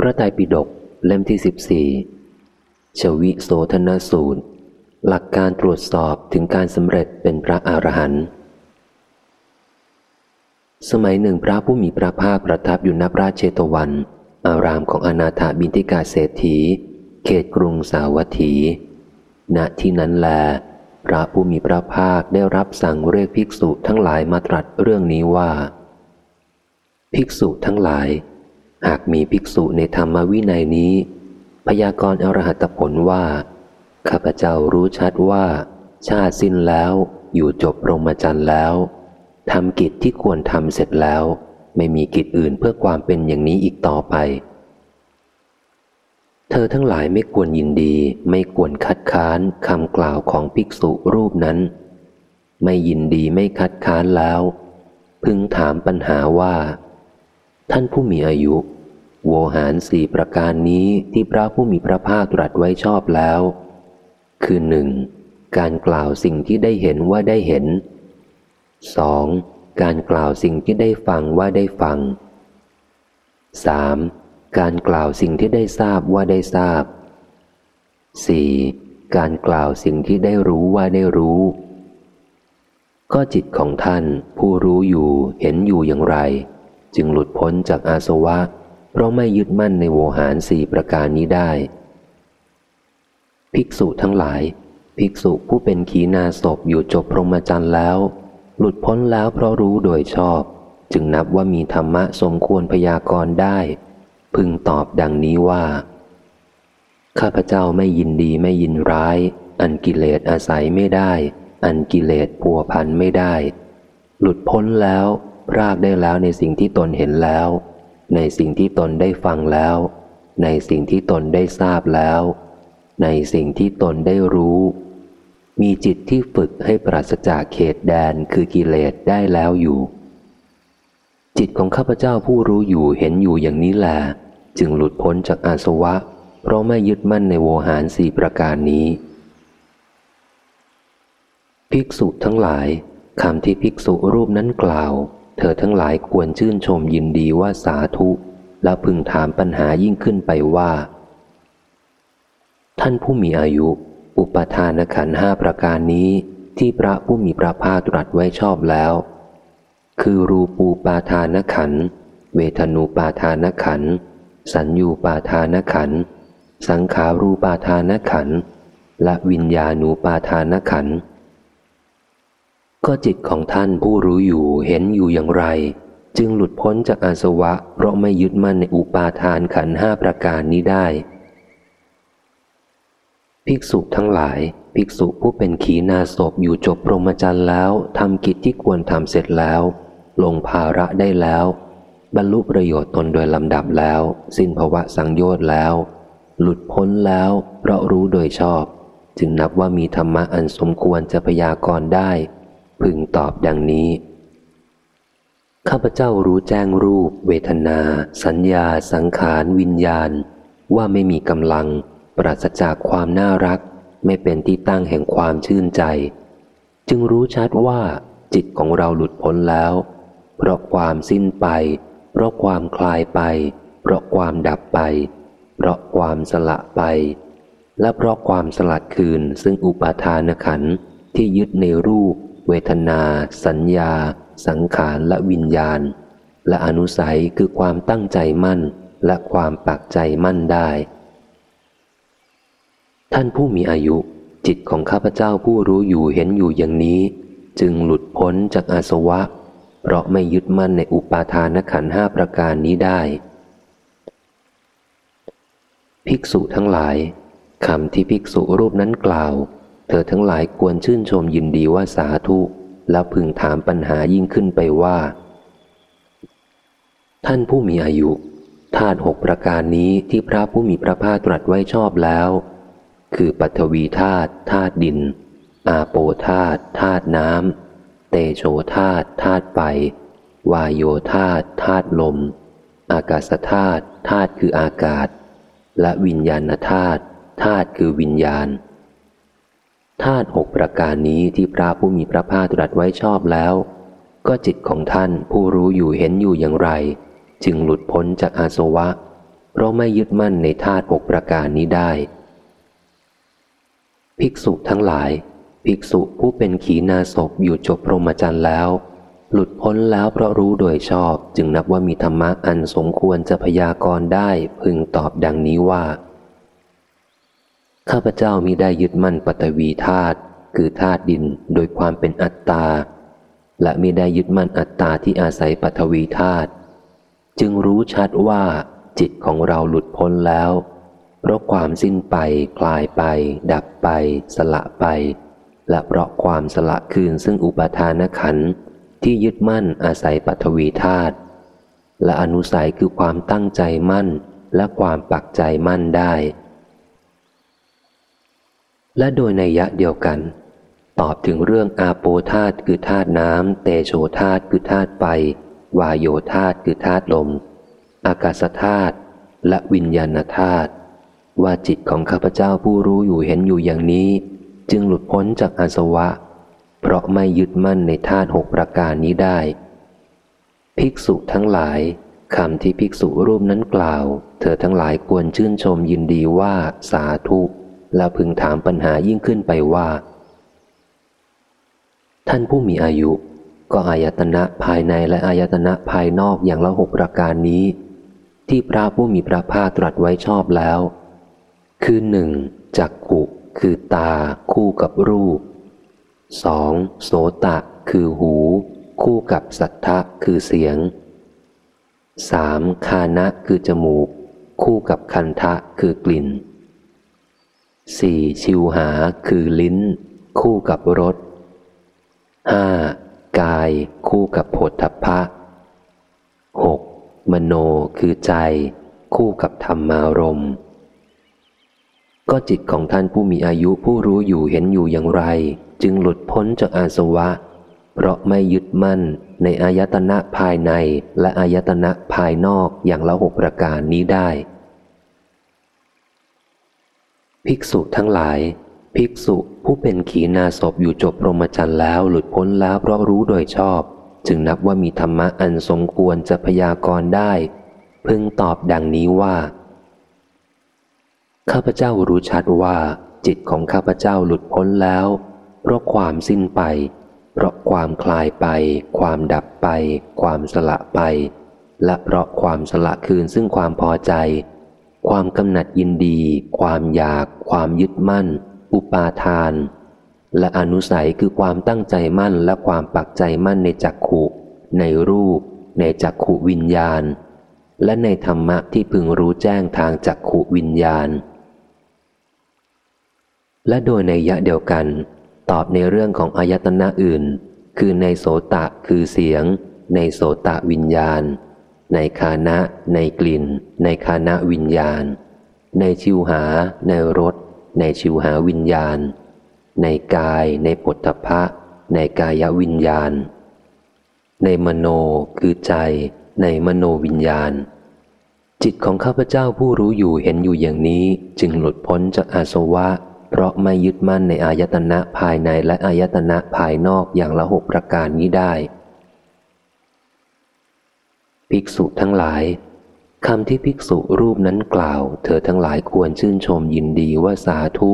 พระไตรปิฎกเล่มที่สิบสี่ชวิโสธนสูตร หลักการตรวจสอบถึงการสำเร็จเป็นพระอรหันต์สมัยหนึ่งพระผู้มีพระภาคประทับอยู่ณพระเชตวัน อารามของอนาถาบินทิกาเศรษฐี เขตกรุงสาวัตถี ณที่นั้นแล พระผู้มีพระภาคได้รับสั่งเรียกภิกษุทั้งหลายมาตรัสเรื่องนี้ว่า ภิกษุทั้งหลาย หากมีภิกษุในธรรมวินัยนี้ พยากรณ์อรหัตผลว่า ข้าพเจ้ารู้ชัดว่า ชาติสิ้นแล้วอยู่จบรมจันทร์แล้วทำกิจที่ควรทำเสร็จแล้ว ไม่มีกิจอื่นเพื่อความเป็นอย่างนี้อีกต่อไป เธอทั้งหลายไม่ควรยินดี ไม่ควรคัดค้านคำกล่าวของภิกษุรูปนั้น ไม่ยินดีไม่คัดค้านแล้ว พึงถามปัญหาว่า ท่านผู้มีอายุ โวหารสี่ประการนี้ที่พระผู้มีพระภาคตรัสไว้ชอบแล้ว คือหนึ่งการกล่าวสิ่งที่ได้เห็นว่าได้เห็น 2. การกล่าวสิ่งที่ได้ฟังว่าได้ฟัง 3. การกล่าวสิ่งที่ได้ทราบว่าได้ทราบ 4. การกล่าวสิ่งที่ได้รู้ว่าได้รู้ ก็จิตของท่านผู้รู้อยู่เห็นอยู่อย่างไร จึงหลุดพ้นจากอาสวะ เพราะไม่ยึดมั่นในโวหารสี่ประการนี้ได้ ภิกษุทั้งหลาย ภิกษุผู้เป็นขีณาศพอยู่จบพรหมจรรย์แล้ว หลุดพ้นแล้วเพราะรู้โดยชอบ จึงนับว่ามีธรรมะสมควรพยากรณ์ได้ พึงตอบดังนี้ว่า ข้าพเจ้าไม่ยินดีไม่ยินร้าย อันกิเลสอาศัยไม่ได้ อันกิเลสพัวพันไม่ได้ หลุดพ้นแล้ว รากได้แล้วในสิ่งที่ตนเห็นแล้ว ในสิ่งที่ตนได้ฟังแล้ว ในสิ่งที่ตนได้ทราบแล้ว ในสิ่งที่ตนได้รู้ มีจิตที่ฝึกให้ปราศจากเขตแดนคือกิเลสได้แล้วอยู่ จิตของข้าพเจ้าผู้รู้อยู่เห็นอยู่อย่างนี้แหละจึงหลุดพ้นจากอาสวะ เพราะไม่ยึดมั่นในโวหารสี่ประการนี้ ภิกษุทั้งหลายคำที่ภิกษุรูปนั้นกล่าว เธอทั้งหลายควรชื่นชมยินดีว่าสาธุ และพึงถามปัญหายิ่งขึ้นไปว่า ท่านผู้มีอายุ อุปทานขันห้าประการนี้ที่พระผู้มีพระภาคตรัสไว้ชอบแล้ว คือรูปูปาทานขัน เวทนูปาทานขัน สัญญูปาทานขัน สังขารูปาทานขัน และวิญญาณูปาทานขัน ก็จิตของท่านผู้รู้อยู่เห็นอยู่อย่างไร จึงหลุดพ้นจากอาสวะ เพราะไม่ยึดมั่นในอุปาทานขันห้าประการนี้ได้ ภิกษุทั้งหลาย ภิกษุผู้เป็นขีณาศพอยู่จบพรหมจรรย์แล้วทำกิจที่ควรทำเสร็จแล้ว ลงภาระได้แล้ว บรรลุประโยชน์ตนโดยลำดับแล้ว สิ้นภวะสังโยชน์แล้ว หลุดพ้นแล้วเพราะรู้โดยชอบ จึงนับว่ามีธรรมะอันสมควรจะพยากรณ์ได้ พึงตอบดังนี้ ข้าพเจ้ารู้แจ้งรูป เวทนา สัญญา สังขาร วิญญาณ ว่าไม่มีกำลัง ปราศจากความน่ารัก ไม่เป็นที่ตั้งแห่งความชื่นใจ จึงรู้ชัดว่าจิตของเราหลุดพ้นแล้ว เพราะความสิ้นไป เพราะความคลายไป เพราะความดับไป เพราะความสละไป และเพราะความสลัดคืนซึ่งอุปาทานขันที่ยึดในรูป เวทนา สัญญา สังขารและวิญญาณ และอนุสัยคือความตั้งใจมั่นและความปักใจมั่นได้ ท่านผู้มีอายุ จิตของข้าพเจ้าผู้รู้อยู่เห็นอยู่อย่างนี้ จึงหลุดพ้นจากอาสวะ เพราะไม่ยึดมั่นในอุปาทานขันห้าประการนี้ได้ ภิกษุทั้งหลายคำที่ภิกษุรูปนั้นกล่าว เธอทั้งหลายควรชื่นชมยินดีว่าสาธุ แล้วพึงถามปัญหายิ่งขึ้นไปว่า ท่านผู้มีอายุธาตุหกประการนี้ที่พระผู้มีพระภาคตรัสไว้ชอบแล้ว คือปัทวีธาตุธาตุดิน อาโปธาตุธาตุน้ำเตโชธาตุธาตุไฟวายโยธาตุธาตุลม อากาศธาตุธาตุคืออากาศ และวิญญาณธาตุธาตุคือวิญญาณ ธาตุหกประการนี้ที่พระผู้มีพระภาคตรัสไว้ชอบแล้ว ก็จิตของท่านผู้รู้อยู่เห็นอยู่อย่างไร จึงหลุดพ้นจากอาสวะ เพราะไม่ยึดมั่นในธาตุหกประการนี้ได้ ภิกษุทั้งหลาย ภิกษุผู้เป็นขีณาศพอยู่จบพรหมจรรย์แล้ว หลุดพ้นแล้วเพราะรู้โดยชอบ จึงนับว่ามีธรรมะอันสมควรจะพยากรณ์ได้พึงตอบดังนี้ว่า ข้าพเจ้ามิได้ยึดมั่นปฐวีธาตุคือธาตุดินโดยความเป็นอัตตา และมิได้ยึดมั่นอัตตาที่อาศัยปฐวีธาตุจึงรู้ชัดว่าจิตของเราหลุดพ้นแล้ว เพราะความสิ้นไป คลายไป ดับไป สละไป และเพราะความสละคืนซึ่งอุปทานขันธ์ที่ยึดมั่นอาศัยปฐวีธาตุและอนุสัยคือความตั้งใจมั่นและความปักใจมั่นได้ และโดยในยะเดียวกัน ตอบถึงเรื่องอาโปธาตคือธาตุน้ำ เตโชธาตคือธาตุไฟ วายโยธาตคือธาตุลม อากาศธาตุและวิญญาณธาตุว่าจิตของข้าพเจ้าผู้รู้อยู่เห็นอยู่อย่างนี้ จึงหลุดพ้นจากอาสวะ เพราะไม่ยึดมั่นในธาตุหกประการนี้ได้ ภิกษุทั้งหลายคำที่ภิกษุรูปนั้นกล่าว เธอทั้งหลายควรชื่นชมยินดีว่าสาธุ และพึงถามปัญหายิ่งขึ้นไปว่า ท่านผู้มีอายุ ก็อายตนะภายในและอายตนะภายนอกอย่างละหกประการนี้ ที่พระผู้มีพระภาคตรัสไว้ชอบแล้ว คือหนึ่งจักขุคือตา คู่กับรูปสองโสตะ คือหู คู่กับสัทธะคือเสียงสามคานะคือจมูก คู่กับคันทะคือกลิ่น สี่ชิวหาคือลิ้น คู่กับรสห้ากาย คู่กับโผฏฐัพพะหกมโนคือใจ คู่กับธรรมารมก็จิตของท่านผู้มีอายุผู้รู้อยู่เห็นอยู่อย่างไร จึงหลุดพ้นจากอาสวะ เพราะไม่ยึดมั่นในอายตนะภายในและอายตนะภายนอกอย่างละหกประการนี้ได้ ภิกษุทั้งหลาย ภิกษุผู้เป็นขีณาศพอยู่จบพรหมจรรย์แล้วหลุดพ้นแล้วเพราะรู้โดยชอบ จึงนับว่ามีธรรมะอันสมควรจะพยากรณ์ได้ พึงตอบดังนี้ว่า ข้าพเจ้ารู้ชัดว่า จิตของข้าพเจ้าหลุดพ้นแล้ว เพราะความสิ้นไป เพราะความคลายไป ความดับไป ความสละไป และเพราะความสละคืนซึ่งความพอใจ ความกำหนัดยินดี ความอยาก ความยึดมั่น อุปาทาน และอนุสัยคือความตั้งใจมั่นและความปักใจมั่นในจักขุ ในรูป ในจักขุวิญญาณ และในธรรมะที่พึงรู้แจ้งทางจักขุวิญญาณ และโดยในยะเดียวกัน ตอบในเรื่องของอายตนะอื่น คือในโสตะคือเสียง ในโสตะวิญญาณ ในคานะ ในกลิ่น ในคานะวิญญาณ ในชิวหา ในรส ในชิวหาวิญญาณ ในกาย ในปฐพะ ในกายวิญญาณ ในมโนคือใจ ในมโนวิญญาณ จิตของข้าพเจ้าผู้รู้อยู่เห็นอยู่อย่างนี้ จึงหลุดพ้นจากอาสวะ เพราะไม่ยึดมั่นในอายตนะภายในและอายตนะภายนอกอย่างละหกประการนี้ได้ ภิกษุทั้งหลายคำที่ภิกษุรูปนั้นกล่าว เธอทั้งหลายควรชื่นชมยินดีว่าสาธุ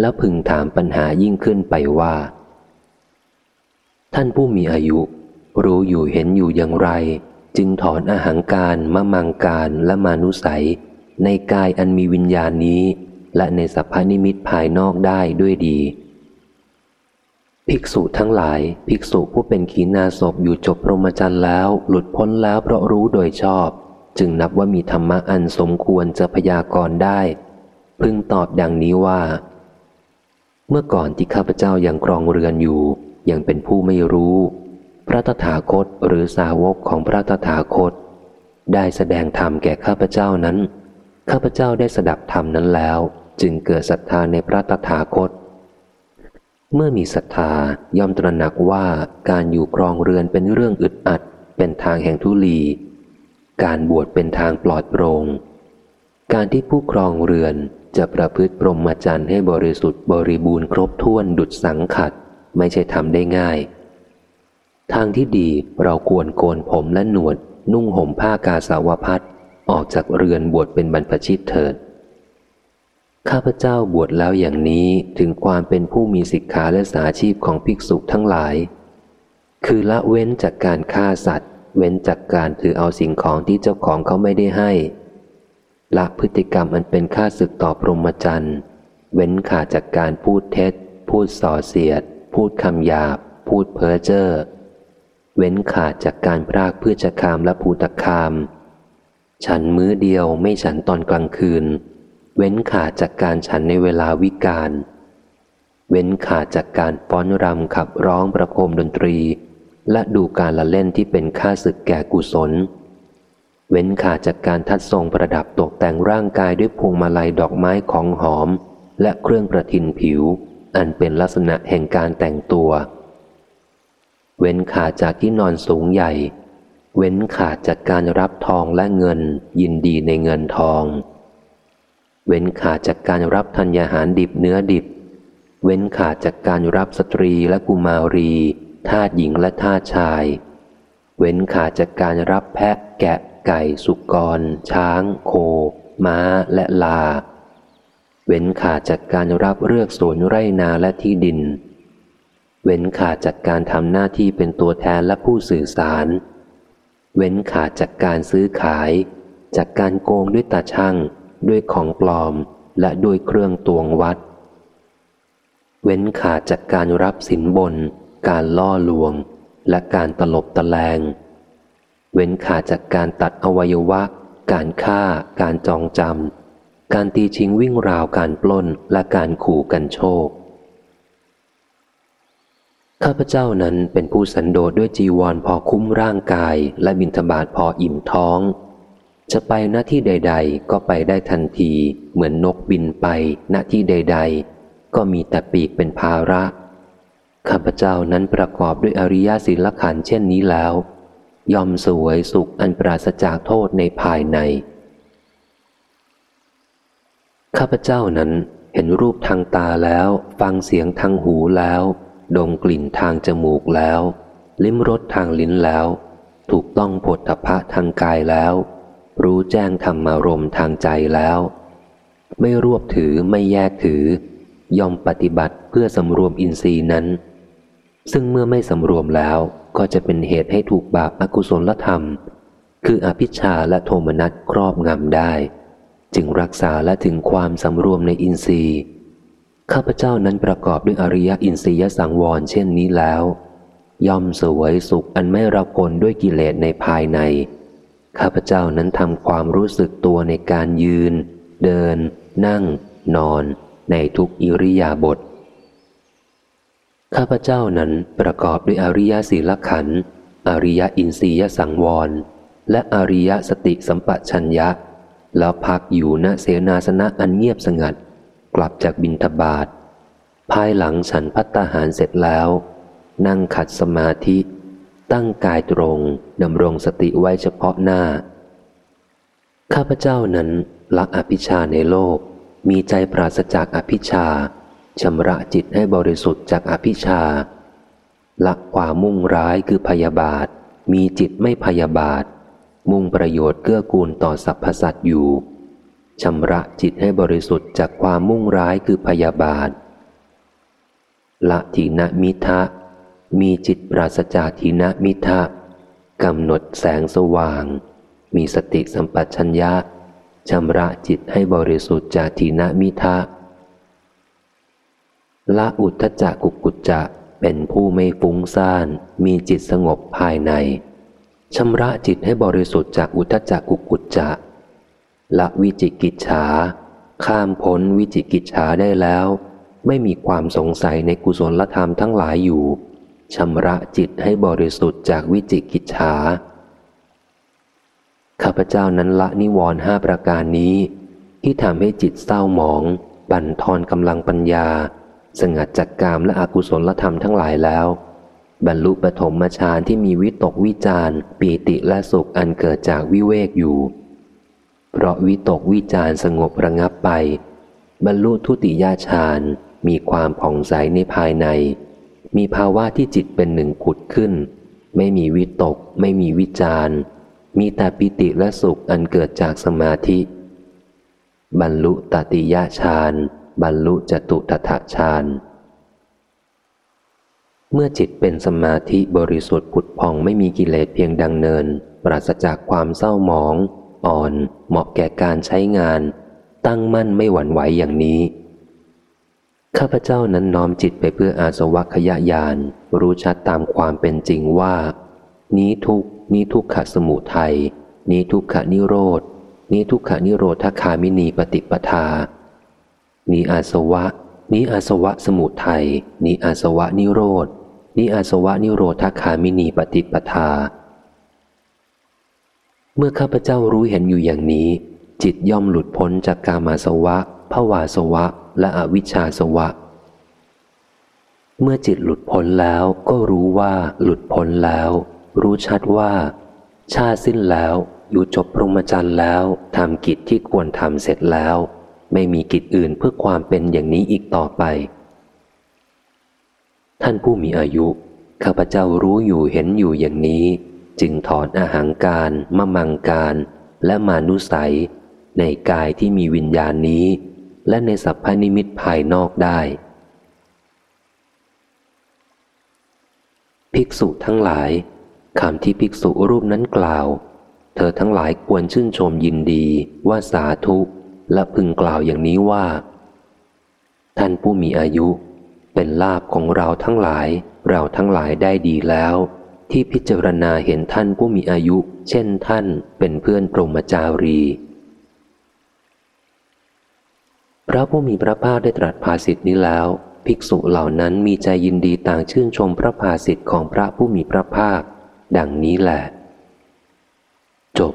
แล้วพึงถามปัญหายิ่งขึ้นไปว่า ท่านผู้มีอายุ รู้อยู่เห็นอยู่อย่างไร จึงถอนอาหางการมะมังการและมานุสัย ในกายอันมีวิญญาณนี้ และในสัพพนิมิตภายนอกได้ด้วยดี ภิกษุทั้งหลาย ภิกษุผู้เป็นขีณาศพอยู่จบพรหมจรรย์แล้ว หลุดพ้นแล้วเพราะรู้โดยชอบ จึงนับว่ามีธรรมะอันสมควรจะพยากรณ์ได้ พึงตอบดังนี้ว่า เมื่อก่อนที่ข้าพเจ้ายังครองเรือนอยู่ ยังเป็นผู้ไม่รู้ พระตถาคตหรือสาวกของพระตถาคต ได้แสดงธรรมแก่ข้าพเจ้านั้น ข้าพเจ้าได้สดับธรรมนั้นแล้ว จึงเกิดศรัทธาในพระตถาคต เมื่อมีศรัทธาย่อมตระหนักว่าการอยู่ครองเรือนเป็นเรื่องอึดอัด เป็นทางแห่งทุลี การบวชเป็นทางปลอดโปรง่งการที่ผู้ครองเรือนจะประพฤติปรมจรรย์ให้บริสุทธิ์บริบูรณ์ครบถ้วนดุดสังขัด ไม่ใช่ทำได้ง่าย ทางที่ดีเราควรโกนผมและหนวด นุ่งห่มผ้ากาสาวพัดออกจากเรือนบวชเป็นบรรพชิตเถิด ข้าพเจ้าบวชแล้วอย่างนี้ถึงความเป็นผู้มีสิกขาและสาชีพของภิกษุทั้งหลาย คือละเว้นจากการฆ่าสัตว์ เว้นจากการถือเอาสิ่งของที่เจ้าของเขาไม่ได้ให้ ละพฤติกรรมอันเป็นค่าศึกต่อพรหมจรรย์ เว้นขาดจากการพูดเท็จ พูดส่อเสียด พูดคำหยาบ พูดเพ้อเจ้อ เว้นขาดจากการพรากพืชคามและภูตคาม ฉันมื้อเดียวไม่ฉันตอนกลางคืน เว้นขาดจากการฉันในเวลาวิกาล เว้นขาดจากการฟ้อนรำขับร้องประโคมดนตรี และดูการละเล่นที่เป็นค่าศึกแก่กุศล เว้นขาดจากการทัดทรงประดับตกแต่งร่างกายด้วยพวงมาลัยดอกไม้ของหอม และเครื่องประทินผิว อันเป็นลักษณะแห่งการแต่งตัว เว้นขาดจากที่นอนสูงใหญ่ เว้นขาดจากการรับทองและเงิน ยินดีในเงินทอง เว้นขาดจากการรับธัญญาหารดิบเนื้อดิบ เว้นขาดจากการรับสตรีและกุมารีทาสหญิงและทาสชาย เว้นขาดจากการรับแพะ แกะ ไก่ สุกร ช้าง โค ม้า และลา เว้นขาดจากการรับเลือกสวนไร่นาและที่ดิน เว้นขาดจากการทำหน้าที่เป็นตัวแทนและผู้สื่อสาร เว้นขาดจากการซื้อขาย จากการโกงด้วยตาช่าง ด้วยของปลอมและด้วยเครื่องตวงวัด เว้นขาดจากการรับสินบน การล่อลวง และการตลบตะแลง เว้นขาดจากการตัดอวัยวะ การฆ่า การจองจำการตีชิงวิ่งราวการปล้นและการขู่กันโชคข้าพเจ้านั้นเป็นผู้สันโดษด้วยจีวรพอคุ้มร่างกาย และบิณฑบาตพออิ่มท้อง จะไปหน้าที่ใด ๆ ก็ไปได้ทันที เหมือนนกบินไปหน้าที่ใด ๆ ก็มีแต่ปีกเป็นภาระข้าพเจ้านั้นประกอบด้วยอริยศีลขันเช่นนี้แล้ว ยอมสวยสุขอันปราศจากโทษในภายใน ข้าพเจ้านั้นเห็นรูปทางตาแล้ว ฟังเสียงทางหูแล้ว ดมกลิ่นทางจมูกแล้ว ลิ้มรสทางลิ้นแล้ว ถูกต้องผลทพะทางกายแล้ว รู้แจ้งธรรมารมทางใจแล้ว ไม่รวบถือไม่แยกถือย่อมปฏิบัติเพื่อสำรวมอินทรีย์นั้น ซึ่งเมื่อไม่สำรวมแล้วก็จะเป็นเหตุให้ถูกบาปอากุศลธรรม คืออภิชาและโทมนัสครอบงำได้ จึงรักษาและถึงความสำรวมในอินทรีย์ ข้าพเจ้านั้นประกอบด้วยอริยอินทรียสังวรเช่นนี้แล้วย่อมสวยสุขอันไม่รับกลด้วยกิเลสในภายใน ข้าพเจ้านั้นทำความรู้สึกตัวในการยืน เดิน นั่ง นอน ในทุกอิริยาบถข้าพเจ้านั้นประกอบด้วยอริยศีลขันธ์อริยอินทรียสังวร และอริยสติสัมปชัญญะ แล้วพักอยู่ณเสนาสนะอันเงียบสงัด กลับจากบินทบาทภายหลังฉันพัตตาหารเสร็จแล้ว นั่งขัดสมาธิ ตั้งกายตรง ดำรงสติไว้เฉพาะหน้า ข้าพเจ้านั้นละอภิชาในโลก มีใจปราศจากอภิชาชำระจิตให้บริสุทธิ์จากอภิชาละความมุ่งร้ายคือพยาบาท มีจิตไม่พยาบาท มุ่งประโยชน์เกื้อกูลต่อสรรพสัตว์อยู่ชำระจิตให้บริสุทธิ์จากความมุ่งร้ายคือพยาบาท ละทีนมิทะ มีจิตปราศจากทีนมิทะ กำหนดแสงสว่าง มีสติสัมปชัญญะชำระจิตให้บริสุทธิ์จากทีนมิทะละอุทธจักกุกุจจะเป็นผู้ไม่ฟุ้งซ่าน มีจิตสงบภายในชำระจิตให้บริสุทธิ์จากอุทธจักกุกุจจะละวิจิกิจฉา ข้ามพ้นวิจิกิจฉาได้แล้ว ไม่มีความสงสัยในกุศลธรรมทั้งหลายอยู่ ชำระจิตให้บริสุทธิ์จากวิจิกิจฉา ข้าพเจ้านั้นละนิวรณ์ห้าประการนี้ ที่ทำให้จิตเศร้าหมอง บั่นทอนกำลังปัญญา สงัดจากกามและอกุศลธรรมทั้งหลายแล้ว บรรลุปฐมฌานที่มีวิตกวิจารปีติและสุขอันเกิดจากวิเวกอยู่ เพราะวิตกวิจารสงบระงับไป บรรลุทุติยฌานมีความผ่องใสในภายใน มีภาวะที่จิตเป็นหนึ่งขุดขึ้น ไม่มีวิตก ไม่มีวิจารมีแต่ปิติและสุขอันเกิดจากสมาธิ บรรลุตติยะฌานบรรลุจตุตถฌานเมื่อจิตเป็นสมาธิบริสุทธิ์ผุดพองไม่มีกิเลสเพียงดังเนิน ปราศจากความเศร้าหมอง อ่อน เหมาะแก่การใช้งาน ตั้งมั่นไม่หวั่นไหวอย่างนี้ ข้าพเจ้านั้นน้อมจิตไปเพื่ออาสวะขยะยานรู้ชัดตามความเป็นจริงว่า นี้ทุกนี้ทุกขสมุทัยนี้ทุกขนิโรธนี้ทุกขนิโรธคามินีปฏิปทา นี้อาสวะ นี้อาสวะสมุทัยนี้อาสวะนิโรธนี้อาสวะนิโรธคามินีปฏิปทา เมื่อข้าพเจ้ารู้เห็นอยู่อย่างนี้ จิตย่อมหลุดพ้นจากกามาสวะ ภวาสวะ และอวิชชาสวะ เมื่อจิตหลุดพ้นแล้วก็รู้ว่าหลุดพ้นแล้ว รู้ชัดว่า ชาสิ้นแล้วอยู่จบพรหมจรรย์แล้วทำกิจที่ควรทำเสร็จแล้ว ไม่มีกิจอื่นเพื่อความเป็นอย่างนี้อีกต่อไป ท่านผู้มีอายุ ข้าพเจ้ารู้อยู่เห็นอยู่อย่างนี้ จึงถอนอาหางการมะมังการ และมานุสัย ในกายที่มีวิญญาณนี้ และในสัพพนิมิตภายนอกได้ ภิกษุทั้งหลายคำที่ภิกษุรูปนั้นกล่าว เธอทั้งหลายควรชื่นชมยินดีว่าสาธุและพึงกล่าวอย่างนี้ว่า ท่านผู้มีอายุเป็นลาบของเราทั้งหลาย เราทั้งหลายได้ดีแล้ว ที่พิจารณาเห็นท่านผู้มีอายุ เช่นท่านเป็นเพื่อนปรมจารี พระผู้มีพระภาคได้ตรัสภาสิทธินี้แล้ว ภิกษุเหล่านั้นมีใจยินดีต่างชื่นชมพระภาสิทธิ์ของพระผู้มีพระภาค ดังนี้แหละ จบ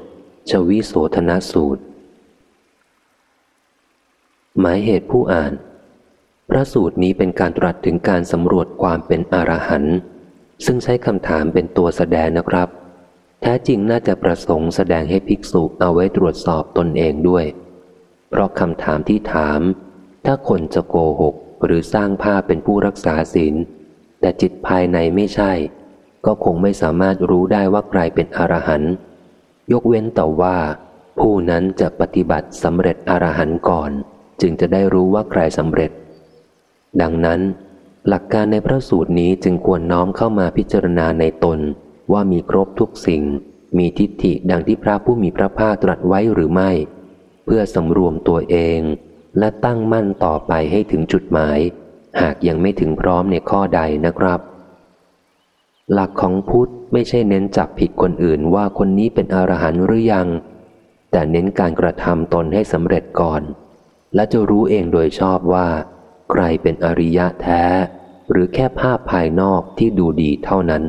ชวิโสธนสูตร หมายเหตุผู้อ่าน พระสูตรนี้เป็นการตรัสถึงการสำรวจความเป็นอรหันต์ซึ่งใช้คำถามเป็นตัวแสดงนะครับ แท้จริงน่าจะประสงค์แสดงให้ภิกษุเอาไว้ตรวจสอบตนเองด้วย เพราะคำถามที่ถาม ถ้าคนจะโกหกหรือสร้างภาพเป็นผู้รักษาศีล แต่จิตภายในไม่ใช่ ก็คงไม่สามารถรู้ได้ว่าใครเป็นอรหันต์ยกเว้นแต่ว่า ผู้นั้นจะปฏิบัติสำเร็จอรหันต์ก่อน จึงจะได้รู้ว่าใครสำเร็จ ดังนั้น หลักการในพระสูตรนี้จึงควรน้อมเข้ามาพิจารณาในตนว่ามีครบทุกสิ่ง มีทิฏฐิดังที่พระผู้มีพระภาคตรัสไว้หรือไม่ เพื่อสำรวมตัวเอง และตั้งมั่นต่อไปให้ถึงจุดหมาย หากยังไม่ถึงพร้อมในข้อใดนะครับ หลักของพุทธไม่ใช่เน้นจับผิดคนอื่นว่าคนนี้เป็นอรหันต์หรือยัง แต่เน้นการกระทำตนให้สำเร็จก่อน และจะรู้เองโดยชอบว่า ใครเป็นอริยะแท้ หรือแค่ภาพภายนอกที่ดูดีเท่านั้น